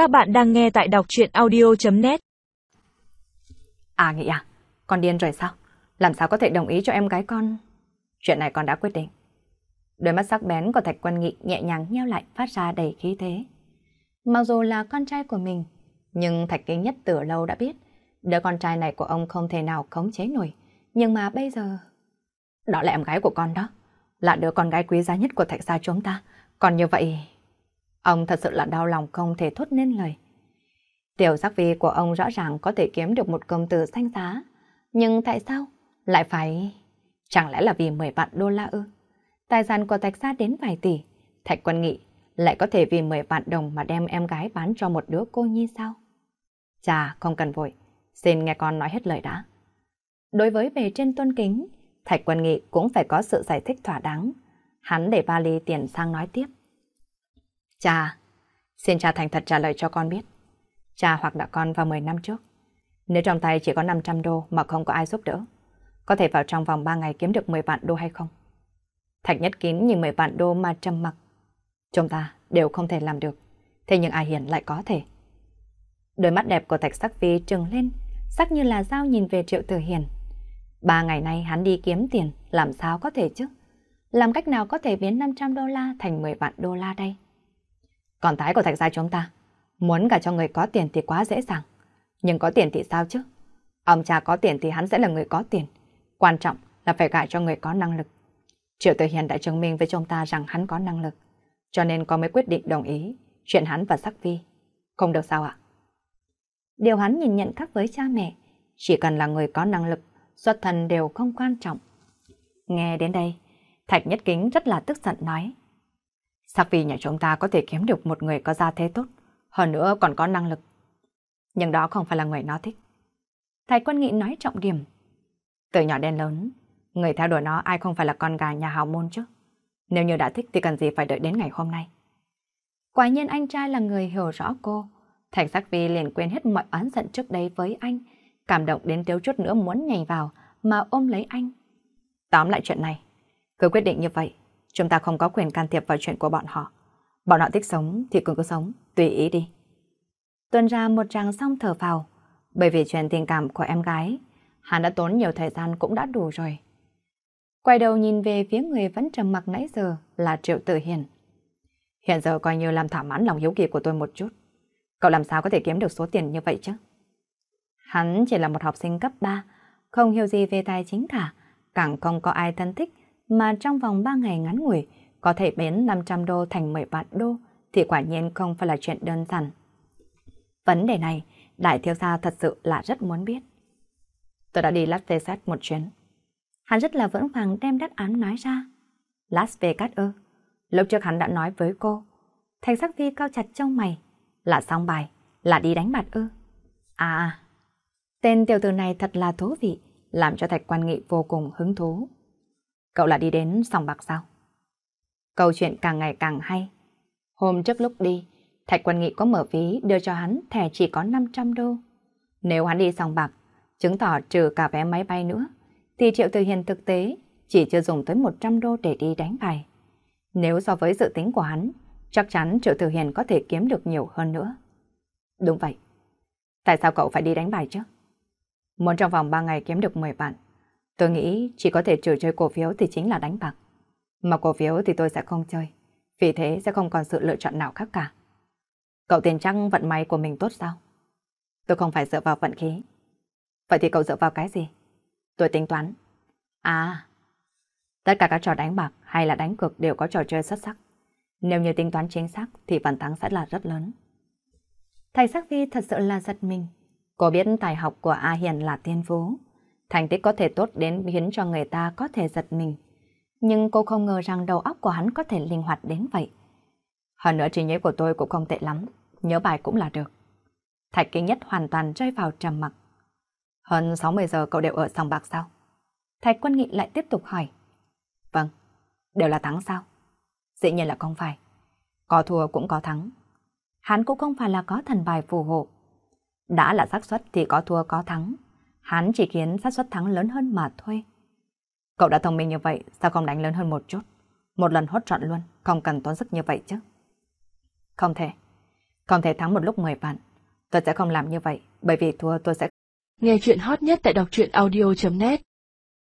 Các bạn đang nghe tại đọc chuyện audio.net À nghị à, con điên rồi sao? Làm sao có thể đồng ý cho em gái con? Chuyện này con đã quyết định. Đôi mắt sắc bén của Thạch Quân Nghị nhẹ nhàng nheo lại phát ra đầy khí thế. Mặc dù là con trai của mình, nhưng Thạch Kinh Nhất từ lâu đã biết đứa con trai này của ông không thể nào khống chế nổi. Nhưng mà bây giờ... Đó là em gái của con đó. Là đứa con gái quý giá nhất của Thạch gia chúng ta. Còn như vậy... Ông thật sự là đau lòng không thể thốt nên lời. Tiểu giác vi của ông rõ ràng có thể kiếm được một công tử xanh giá. Nhưng tại sao lại phải... Chẳng lẽ là vì 10 vạn đô la ư? Tài sản của Thạch gia đến vài tỷ. Thạch quân nghị lại có thể vì 10 vạn đồng mà đem em gái bán cho một đứa cô nhi sao? Chà, không cần vội. Xin nghe con nói hết lời đã. Đối với bề trên tôn kính, Thạch quân nghị cũng phải có sự giải thích thỏa đáng. Hắn để vali tiền sang nói tiếp. Cha, xin cha thành thật trả lời cho con biết. Cha hoặc đã con vào 10 năm trước. Nếu trong tay chỉ có 500 đô mà không có ai giúp đỡ, có thể vào trong vòng 3 ngày kiếm được 10 vạn đô hay không? Thạch nhất kín nhìn 10 vạn đô mà trầm mặc. Chúng ta đều không thể làm được, thế nhưng ai hiền lại có thể. Đôi mắt đẹp của Thạch Sắc Vi trừng lên, sắc như là dao nhìn về Triệu Tử Hiền. Ba ngày nay hắn đi kiếm tiền, làm sao có thể chứ? Làm cách nào có thể biến 500 đô la thành 10 vạn đô la đây? Còn thái của thạch gia chúng ta, muốn cả cho người có tiền thì quá dễ dàng. Nhưng có tiền thì sao chứ? Ông cha có tiền thì hắn sẽ là người có tiền. Quan trọng là phải gả cho người có năng lực. Triệu Tử Hiền đã chứng minh với chúng ta rằng hắn có năng lực. Cho nên có mới quyết định đồng ý chuyện hắn và Sắc Vi. Không được sao ạ? Điều hắn nhìn nhận khác với cha mẹ. Chỉ cần là người có năng lực, xuất thân đều không quan trọng. Nghe đến đây, Thạch Nhất Kính rất là tức giận nói. Sắc vì nhà chúng ta có thể kiếm được một người có gia thế tốt, hơn nữa còn có năng lực. Nhưng đó không phải là người nó thích. Thái quân nghị nói trọng điểm. Từ nhỏ đến lớn, người theo đuổi nó ai không phải là con gà nhà hào môn chứ. Nếu như đã thích thì cần gì phải đợi đến ngày hôm nay. Quả nhiên anh trai là người hiểu rõ cô. Thạch Sắc Vi liền quên hết mọi oán giận trước đây với anh, cảm động đến thiếu chút nữa muốn nhảy vào mà ôm lấy anh. Tóm lại chuyện này, cứ quyết định như vậy, Chúng ta không có quyền can thiệp vào chuyện của bọn họ. Bọn họ thích sống thì cứ cứ sống, tùy ý đi. Tuần ra một tràng xong thở vào, bởi vì chuyện tình cảm của em gái, hắn đã tốn nhiều thời gian cũng đã đủ rồi. Quay đầu nhìn về phía người vẫn trầm mặc nãy giờ là Triệu Tử Hiền. Hiện giờ coi như làm thỏa mãn lòng hiếu kỳ của tôi một chút. Cậu làm sao có thể kiếm được số tiền như vậy chứ? Hắn chỉ là một học sinh cấp 3, không hiểu gì về tài chính cả, càng không có ai thân thích mà trong vòng 3 ngày ngắn ngủi có thể biến 500 đô thành 10 vạn đô thì quả nhiên không phải là chuyện đơn giản. Vấn đề này, Đại Thiếu Gia thật sự là rất muốn biết. Tôi đã đi Las Vegas một chuyến. Hắn rất là vững vàng đem đáp án nói ra. Las Vegas ư? Lúc trước hắn đã nói với cô. Thành sắc vi cao chặt trong mày. Là xong bài, là đi đánh bạc ư? À, tên tiểu tử này thật là thú vị, làm cho Thạch Quan Nghị vô cùng hứng thú. Cậu là đi đến sòng bạc sao? Câu chuyện càng ngày càng hay. Hôm trước lúc đi, Thạch Quân Nghị có mở ví đưa cho hắn thẻ chỉ có 500 đô. Nếu hắn đi sòng bạc, chứng tỏ trừ cả vé máy bay nữa, thì Triệu Từ Hiền thực tế chỉ chưa dùng tới 100 đô để đi đánh bài. Nếu so với dự tính của hắn, chắc chắn Triệu Từ Hiền có thể kiếm được nhiều hơn nữa. Đúng vậy. Tại sao cậu phải đi đánh bài chứ? Muốn trong vòng 3 ngày kiếm được 10 vạn, Tôi nghĩ chỉ có thể trừ chơi cổ phiếu thì chính là đánh bạc. Mà cổ phiếu thì tôi sẽ không chơi. Vì thế sẽ không còn sự lựa chọn nào khác cả. Cậu tiền trăng vận may của mình tốt sao? Tôi không phải dựa vào vận khí. Vậy thì cậu dựa vào cái gì? Tôi tính toán. À, tất cả các trò đánh bạc hay là đánh cược đều có trò chơi xuất sắc. Nếu như tính toán chính xác thì phần thắng sẽ là rất lớn. Thầy Sắc Vi thật sự là giật mình. Cô biết tài học của A Hiền là tiên phú. Thành tích có thể tốt đến khiến cho người ta có thể giật mình. Nhưng cô không ngờ rằng đầu óc của hắn có thể linh hoạt đến vậy. Hơn nữa trí nhớ của tôi cũng không tệ lắm, nhớ bài cũng là được. Thạch kinh nhất hoàn toàn rơi vào trầm mặc. Hơn 60 giờ cậu đều ở sòng bạc sao? Thạch quân nghị lại tiếp tục hỏi. Vâng, đều là thắng sao? Dĩ nhiên là không phải. Có thua cũng có thắng. Hắn cũng không phải là có thần bài phù hộ. Đã là xác suất thì có thua có thắng hắn chỉ khiến xác suất thắng lớn hơn mà thôi. Cậu đã thông minh như vậy, sao không đánh lớn hơn một chút? Một lần hốt trọn luôn, không cần tốn sức như vậy chứ. Không thể. Không thể thắng một lúc 10 vạn. Tôi sẽ không làm như vậy, bởi vì thua tôi sẽ... Nghe chuyện hot nhất tại đọc truyện audio.net